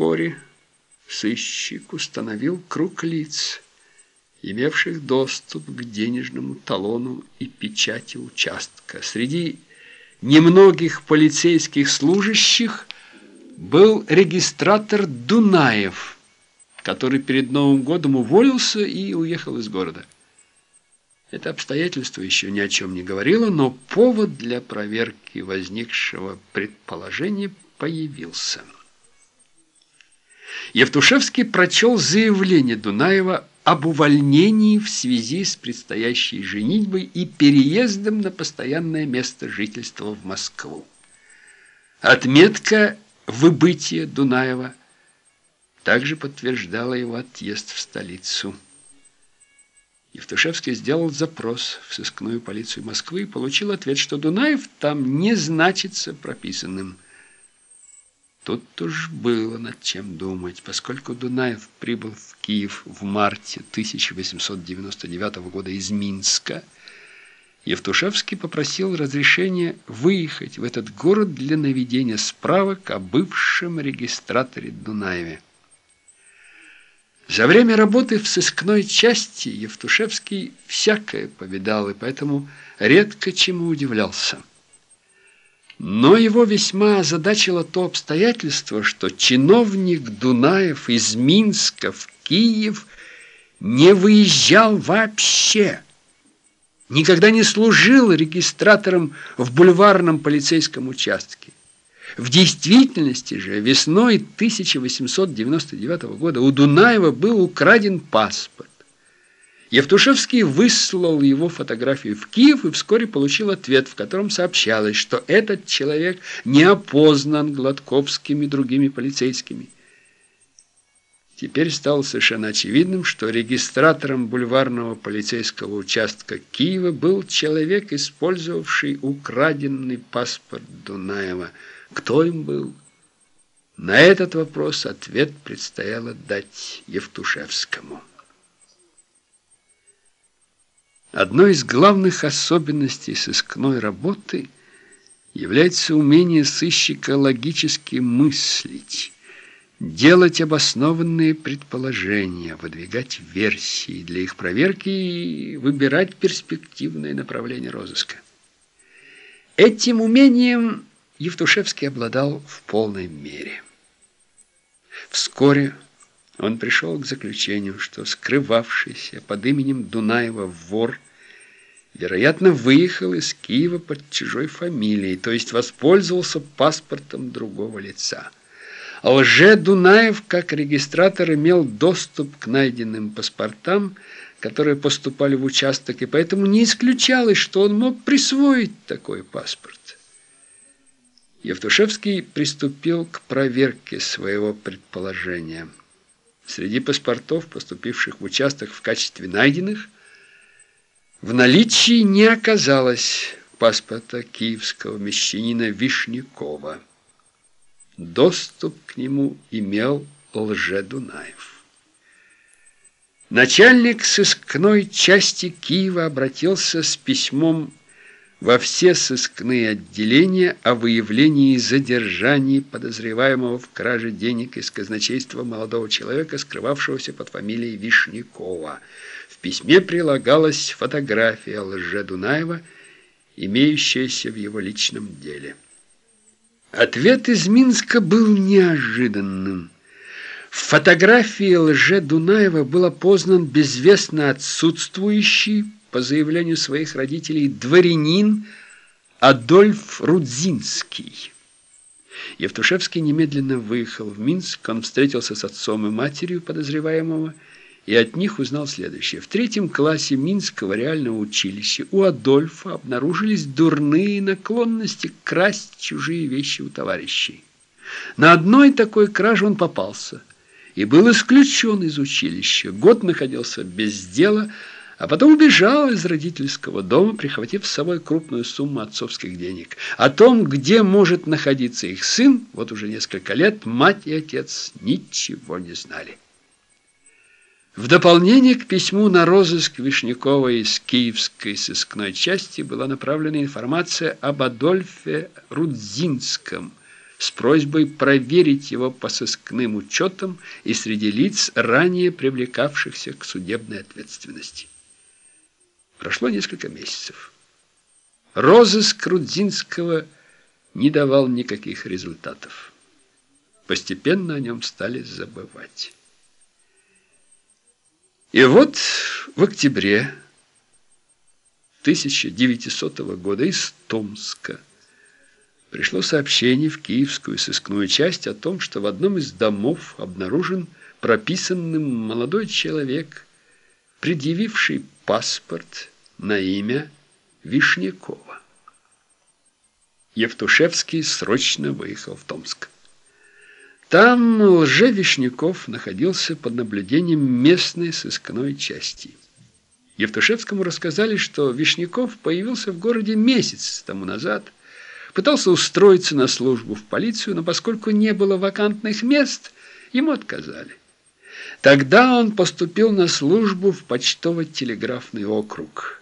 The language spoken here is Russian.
вскоре сыщик установил круг лиц, имевших доступ к денежному талону и печати участка. Среди немногих полицейских служащих был регистратор Дунаев, который перед Новым годом уволился и уехал из города. Это обстоятельство еще ни о чем не говорило, но повод для проверки возникшего предположения появился. Евтушевский прочел заявление Дунаева об увольнении в связи с предстоящей женитьбой и переездом на постоянное место жительства в Москву. Отметка выбытия Дунаева также подтверждала его отъезд в столицу. Евтушевский сделал запрос в сыскную полицию Москвы и получил ответ, что Дунаев там не значится прописанным. Тут уж было над чем думать, поскольку Дунаев прибыл в Киев в марте 1899 года из Минска. Евтушевский попросил разрешения выехать в этот город для наведения справок о бывшем регистраторе Дунаеве. За время работы в сыскной части Евтушевский всякое повидал, и поэтому редко чему удивлялся. Но его весьма озадачило то обстоятельство, что чиновник Дунаев из Минска в Киев не выезжал вообще, никогда не служил регистратором в бульварном полицейском участке. В действительности же весной 1899 года у Дунаева был украден паспорт. Евтушевский выслал его фотографию в Киев и вскоре получил ответ, в котором сообщалось, что этот человек не опознан Гладковскими и другими полицейскими. Теперь стало совершенно очевидным, что регистратором бульварного полицейского участка Киева был человек, использовавший украденный паспорт Дунаева – кто им был? На этот вопрос ответ предстояло дать Евтушевскому. Одной из главных особенностей сыскной работы является умение сыщика логически мыслить, делать обоснованные предположения, выдвигать версии для их проверки и выбирать перспективное направление розыска. Этим умением Евтушевский обладал в полной мере. Вскоре он пришел к заключению, что скрывавшийся под именем Дунаева вор, вероятно, выехал из Киева под чужой фамилией, то есть воспользовался паспортом другого лица. А Лже-Дунаев, как регистратор, имел доступ к найденным паспортам, которые поступали в участок, и поэтому не исключалось, что он мог присвоить такой паспорт. Евтушевский приступил к проверке своего предположения. Среди паспортов, поступивших в участок в качестве найденных, в наличии не оказалось паспорта киевского мещанина Вишнякова. Доступ к нему имел Лже-Дунаев. Начальник сыскной части Киева обратился с письмом во все сыскные отделения о выявлении и задержании подозреваемого в краже денег из казначейства молодого человека, скрывавшегося под фамилией Вишнякова. В письме прилагалась фотография Лже-Дунаева, имеющаяся в его личном деле. Ответ из Минска был неожиданным. В фотографии Лже-Дунаева был опознан безвестно отсутствующий по заявлению своих родителей, дворянин Адольф Рудзинский. Евтушевский немедленно выехал в Минск, он встретился с отцом и матерью подозреваемого, и от них узнал следующее. В третьем классе Минского реального училища у Адольфа обнаружились дурные наклонности красть чужие вещи у товарищей. На одной такой краже он попался и был исключен из училища. Год находился без дела, а потом убежал из родительского дома, прихватив с собой крупную сумму отцовских денег. О том, где может находиться их сын, вот уже несколько лет мать и отец ничего не знали. В дополнение к письму на розыск Вишнякова из Киевской сыскной части была направлена информация об Адольфе Рудзинском, с просьбой проверить его по сыскным учетам и среди лиц, ранее привлекавшихся к судебной ответственности. Прошло несколько месяцев. Розыск Рудзинского не давал никаких результатов. Постепенно о нем стали забывать. И вот в октябре 1900 года из Томска пришло сообщение в киевскую сыскную часть о том, что в одном из домов обнаружен прописанным молодой человек, предъявивший паспорт на имя Вишнякова. Евтушевский срочно выехал в Томск. Там лже-Вишняков находился под наблюдением местной сыскной части. Евтушевскому рассказали, что Вишняков появился в городе месяц тому назад – Пытался устроиться на службу в полицию, но поскольку не было вакантных мест, ему отказали. Тогда он поступил на службу в почтово-телеграфный округ.